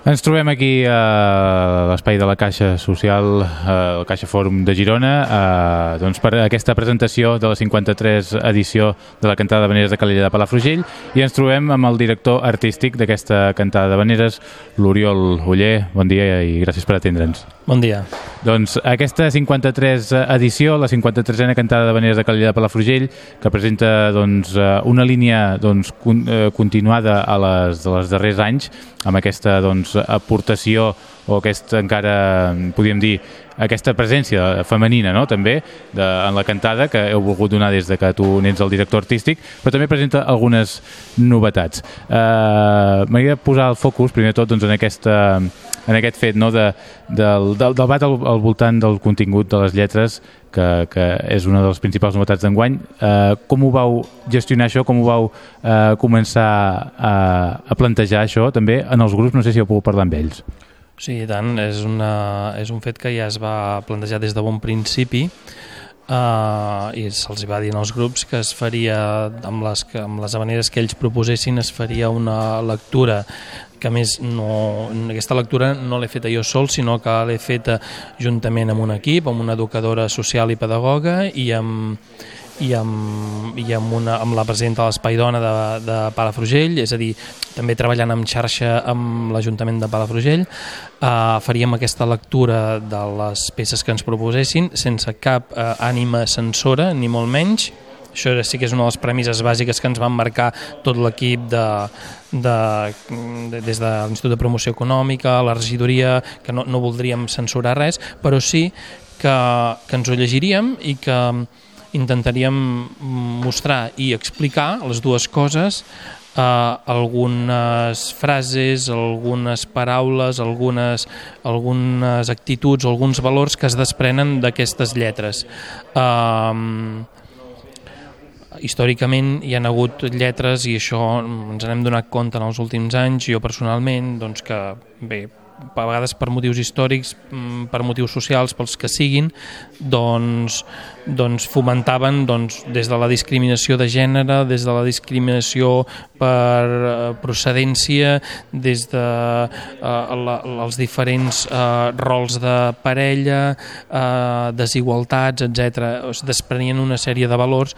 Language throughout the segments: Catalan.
Ens trobem aquí a l'espai de la Caixa Social, el Caixa Fòrum de Girona, eh, doncs per aquesta presentació de la 53 edició de la cantada de Veneres de Calella de Palafrugell i ens trobem amb el director artístic d'aquesta cantada de Veneres, l'Oriol Uller. Bon dia i gràcies per atendre'ns. Bon dia. Doncs aquesta 53 edició, la 53a cantada de Veneres de Calella de Palafrugell, que presenta doncs, una línia doncs, continuada a les, a les darrers anys, amb aquesta doncs, aportació o aquesta encara, podríem dir, aquesta presència femenina no? també de, en la cantada que heu volgut donar des de que tu n'ets el director artístic, però també presenta algunes novetats. Uh, M'agradaria posar el focus, primer tot, doncs, en, aquesta, en aquest fet no? de, del, del debat al, al voltant del contingut de les lletres que, que és una de les principals novetats d'enguany. Uh, com ho vau gestionar això? Com ho vau uh, començar a, a plantejar això també en els grups? No sé si heu pogut parlar amb ells. Sí, i tant, és, una, és un fet que ja es va plantejar des de bon principi uh, i se'ls va dir als grups que es faria, amb les, amb les maneres que ells proposessin, es faria una lectura que a més no, aquesta lectura no l'he feta jo sol, sinó que l'he feta juntament amb un equip, amb una educadora social i pedagoga i amb, i amb, i amb, una, amb la presidenta de l'Espai Dona de, de Palafrugell, és a dir, també treballant en xarxa amb l'Ajuntament de Palafrugell, eh, faríem aquesta lectura de les peces que ens proposessin sense cap eh, ànima censora, ni molt menys, això sí que és una de les premisses bàsiques que ens van marcar tot l'equip de, de, de, des de l'Institut de Promoció Econòmica, la regidoria, que no, no voldríem censurar res, però sí que, que ens ho llegiríem i que intentaríem mostrar i explicar les dues coses eh, algunes frases, algunes paraules, algunes, algunes actituds, alguns valors que es desprenen d'aquestes lletres. Eh, històricament hi han hagut lletres i això ens n'hem donat compte en els últims anys, jo personalment, doncs que bé, a vegades per motius històrics, mm, per motius socials, pels que siguin, doncs, doncs fomentaven doncs, des de la discriminació de gènere, des de la discriminació per eh, procedència, des de eh, la, els diferents eh, rols de parella, eh, desigualtats, etc. Es desprenien una sèrie de valors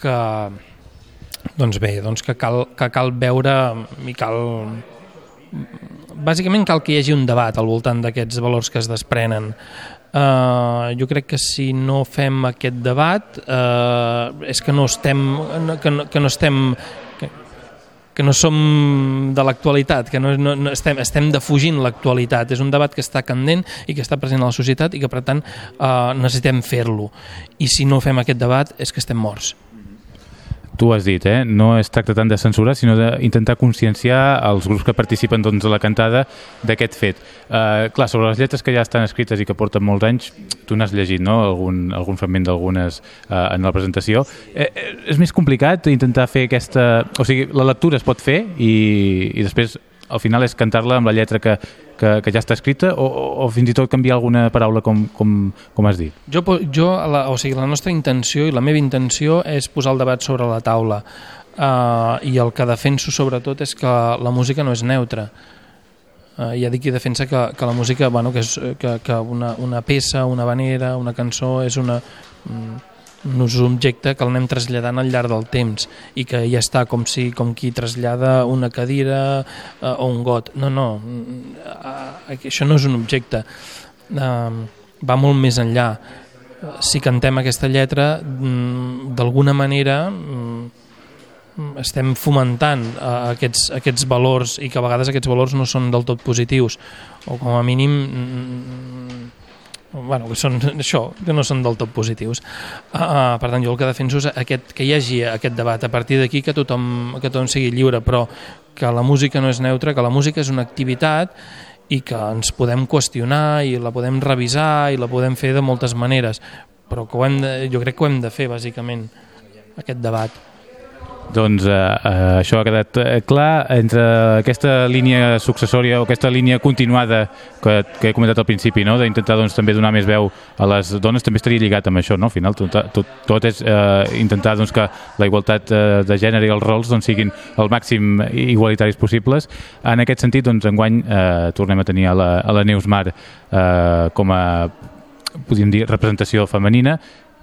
que doncs bé, doncs que cal, que cal veure i cal bàsicament cal que hi hagi un debat al voltant d'aquests valors que es desprenen. Uh, jo crec que si no fem aquest debat uh, és que no estem que no, que no estem que, no som de l'actualitat, que no, no, no estem, estem defugint l'actualitat. És un debat que està candent i que està present a la societat i que, per tant, uh, necessitem fer-lo. I si no fem aquest debat és que estem morts tu has dit, eh? no es tracta tant de censurar, sinó d'intentar conscienciar els grups que participen doncs, a la cantada d'aquest fet. Uh, clar, sobre les lletres que ja estan escrites i que porten molts anys, tu n'has llegit no? algun, algun fragment d'algunes uh, en la presentació. Eh, eh, és més complicat intentar fer aquesta... O sigui, la lectura es pot fer i, i després al final és cantar-la amb la lletra que, que, que ja està escrita o, o fins i tot canviar alguna paraula com, com, com has dit? Jo, jo la, o sigui, la nostra intenció i la meva intenció és posar el debat sobre la taula uh, i el que defenso sobretot és que la música no és neutra uh, hi ha qui defensa que, que la música bueno, que, és, que, que una, una peça, una vanera, una cançó és una... Un objecte que l'anem traslladant al llarg del temps i que ja està com si com qui trasllada una cadira eh, o un got. No, no, eh, això no és un objecte. Eh, va molt més enllà. Si cantem aquesta lletra, mm, d'alguna manera mm, estem fomentant eh, aquests, aquests valors i que a vegades aquests valors no són del tot positius o com a mínim mm, bueno, que són això, que no són del tot positius. Uh, per tant, jo el que defenso és aquest, que hi hagi aquest debat. A partir d'aquí que tothom, que tothom sigui lliure, però que la música no és neutra, que la música és una activitat i que ens podem qüestionar i la podem revisar i la podem fer de moltes maneres, però que ho hem de, jo crec que ho hem de fer, bàsicament, aquest debat. Doncs eh, eh, això ha quedat eh, clar entre aquesta línia successòria o aquesta línia continuada que, que he comentat al principi, no? d'intentar doncs, també donar més veu a les dones, també estaria lligat amb això, no? al final tot, tot, tot és eh, intentar doncs, que la igualtat eh, de gènere i els rols doncs, siguin el màxim igualitaris possibles. En aquest sentit, doncs, enguany eh, tornem a tenir a la, a la Neus Mar eh, com a podríem dir, representació femenina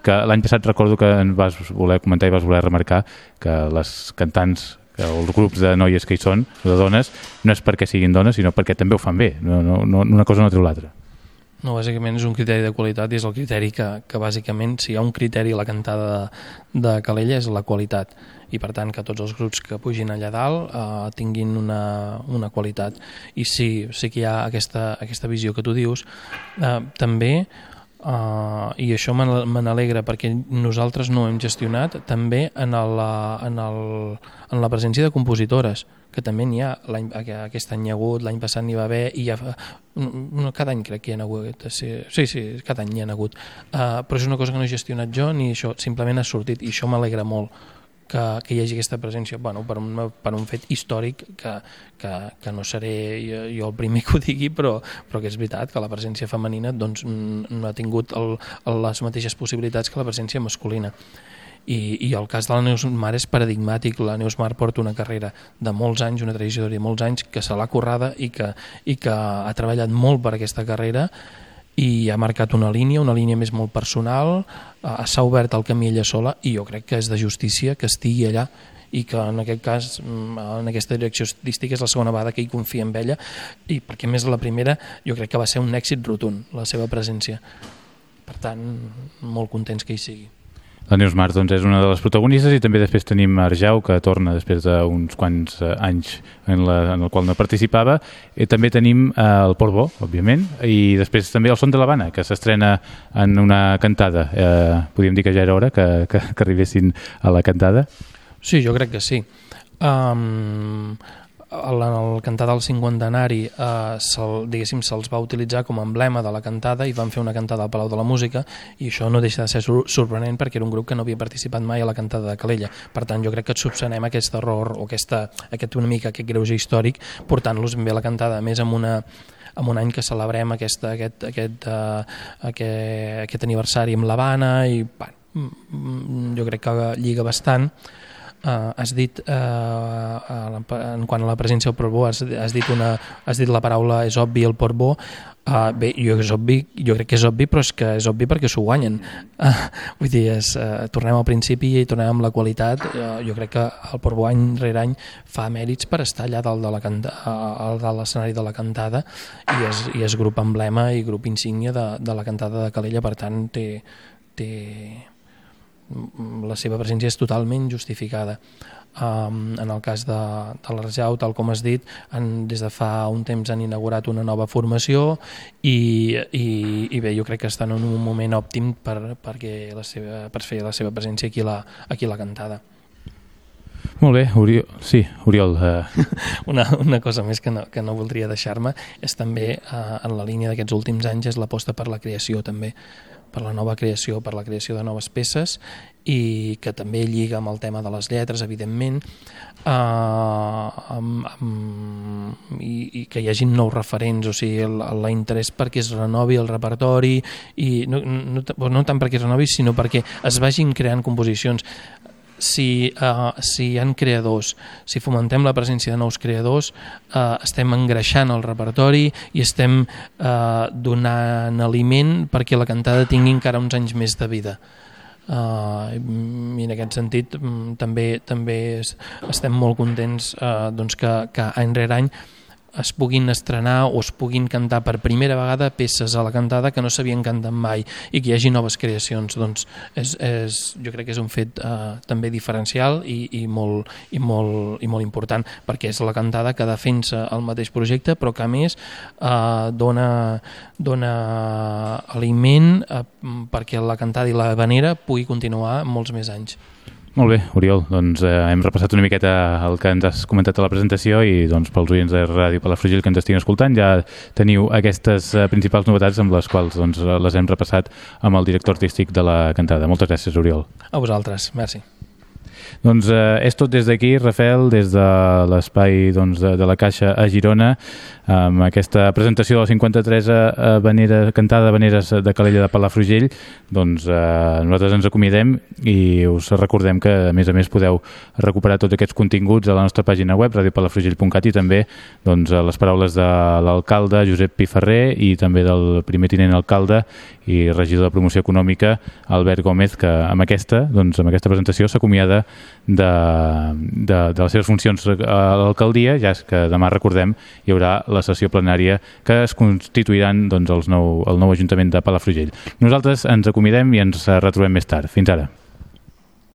que l'any passat recordo que en vas voler comentar i vas voler remarcar que les cantants o els grups de noies que hi són, de dones, no és perquè siguin dones, sinó perquè també ho fan bé. No, no, no, una cosa no treu l'altra. No, bàsicament és un criteri de qualitat i és el criteri que, que bàsicament, si hi ha un criteri a la cantada de, de Calella és la qualitat i per tant que tots els grups que pugin allà dalt eh, tinguin una, una qualitat i sí, sí que hi ha aquesta, aquesta visió que tu dius eh, també Uh, i això me n'alegra perquè nosaltres no hem gestionat també en, el, en, el, en la presència de compositores que també n'hi ha, aquest any hi ha hagut, l'any passat n'hi va haver, i ja, no, cada any crec que hi ha hagut, sí, sí, sí cada any hi ha hagut, uh, però és una cosa que no he gestionat jo, ni això, simplement ha sortit, i això m'alegra molt, que, que hi hagi aquesta presència. Bueno, per, un, per un fet històric que, que, que no seré jo, jo el primer que ho digui però, però que és veritat que la presència femenina doncs, no ha tingut el, les mateixes possibilitats que la presència masculina. I, i el cas de la Neus Mar és paradigmàtic. La Neus Mar porta una carrera de molts anys, una trajectòria de molts anys que se l'ha currada i que, i que ha treballat molt per aquesta carrera i ha marcat una línia, una línia més molt personal, eh, s'ha obert el camí ella sola i jo crec que és de justícia que estigui allà i que en aquest cas, mm, en aquesta direcció estilística és la segona vegada que ell confia en ella i perquè més la primera jo crec que va ser un èxit rotund la seva presència. Per tant, molt contents que hi sigui la Neus Mar doncs, és una de les protagonistes i també després tenim Arjau, que torna després d'uns quants eh, anys en, la, en el qual no participava. I també tenim eh, el Portbó, òbviament, i després també el Son de l'Havana, que s'estrena en una cantada. Eh, podríem dir que ja era hora que, que, que arribessin a la cantada? Sí, jo crec que sí. Um, en el cantada del cinquantenari eh, se'l diguéssim se'ls va utilitzar com a emblema de la cantada i van fer una cantada al Palau de la Música i això no deixa de ser sorprenent perquè era un grup que no havia participat mai a la cantada de Calella. Per tant jo crec que et subsanem aquest error o aquesta, aquest una mica aquest greuge històric portant-los bé a la cantada a més amb una amb un any que celebrem aquesta, aquest, aquest, uh, aquest, aquest aniversari amb l'Havana i bueno, jo crec que lliga bastant Uh, has dit, uh, en quant a la presència del Portbó, has, has, dit una, has dit la paraula és obvi el Portbó, Uh, bé, jo, és obvi, jo crec que és obvi, però és que és obvi perquè s'ho guanyen. Uh, vull dir, és, uh, tornem al principi i tornem amb la qualitat. Uh, jo crec que el Portbó any rere any fa mèrits per estar allà dalt de la canta, uh, de l'escenari de la cantada i és, i és grup emblema i grup insígnia de, de la cantada de Calella, per tant té, té, la seva presència és totalment justificada. Um, en el cas de, de l'Arjau, tal com has dit, han, des de fa un temps han inaugurat una nova formació i, i, i bé, jo crec que estan en un moment òptim per, perquè la seva, per fer la seva presència aquí a la, aquí a la cantada. Molt bé, Oriol. Sí, Oriol. Uh... una, una cosa més que no, que no voldria deixar-me és també, uh, en la línia d'aquests últims anys, és l'aposta per la creació també per la nova creació, per la creació de noves peces i que també lliga amb el tema de les lletres, evidentment, eh, amb, amb, i, i que hi hagin nous referents, o sigui, l'interès perquè es renovi el repertori, i no, no, no tant perquè es renovi, sinó perquè es vagin creant composicions si, uh, si hi han creadors, si fomentem la presència de nous creadors, uh, estem engreixant el repertori i estem uh, donant aliment perquè la cantada tingui encara uns anys més de vida. Uh, i en aquest sentit mm, també també estem molt contents uh, doncs que, que any rere any es puguin estrenar o es puguin cantar per primera vegada peces a la cantada que no s'havien cantat mai i que hi hagi noves creacions doncs és, és, jo crec que és un fet eh, també diferencial i, i, molt, i, molt, i molt important perquè és la cantada que defensa el mateix projecte però que a més eh, dona, dona aliment eh, perquè la cantada i la vanera pugui continuar molts més anys. Molt bé, Oriol, doncs eh, hem repassat una miqueta el que ens has comentat a la presentació i doncs pels oients de Ràdio Palafrugell que ens estiguin escoltant ja teniu aquestes eh, principals novetats amb les quals doncs, les hem repassat amb el director artístic de la cantada. Moltes gràcies, Oriol. A vosaltres, merci. Doncs eh, és tot des d'aquí, Rafael, des de l'espai doncs, de, de la Caixa a Girona, amb aquesta presentació de la 53 a cantada de Vaneres de Calella de Palafrugell, doncs eh, nosaltres ens acomiadem i us recordem que, a més a més, podeu recuperar tots aquests continguts a la nostra pàgina web, radiopalafrugell.cat i també doncs, les paraules de l'alcalde Josep Piferrer i també del primer tinent alcalde i regidor de promoció econòmica Albert Gómez, que amb aquesta, doncs, amb aquesta presentació s'acomiada de, de, de les seves funcions a l'alcaldia, ja que demà recordem hi haurà la sessió plenària que es constituiran doncs, els nou, el nou Ajuntament de Palafrugell. Nosaltres ens acomidem i ens retrobem més tard. Fins ara.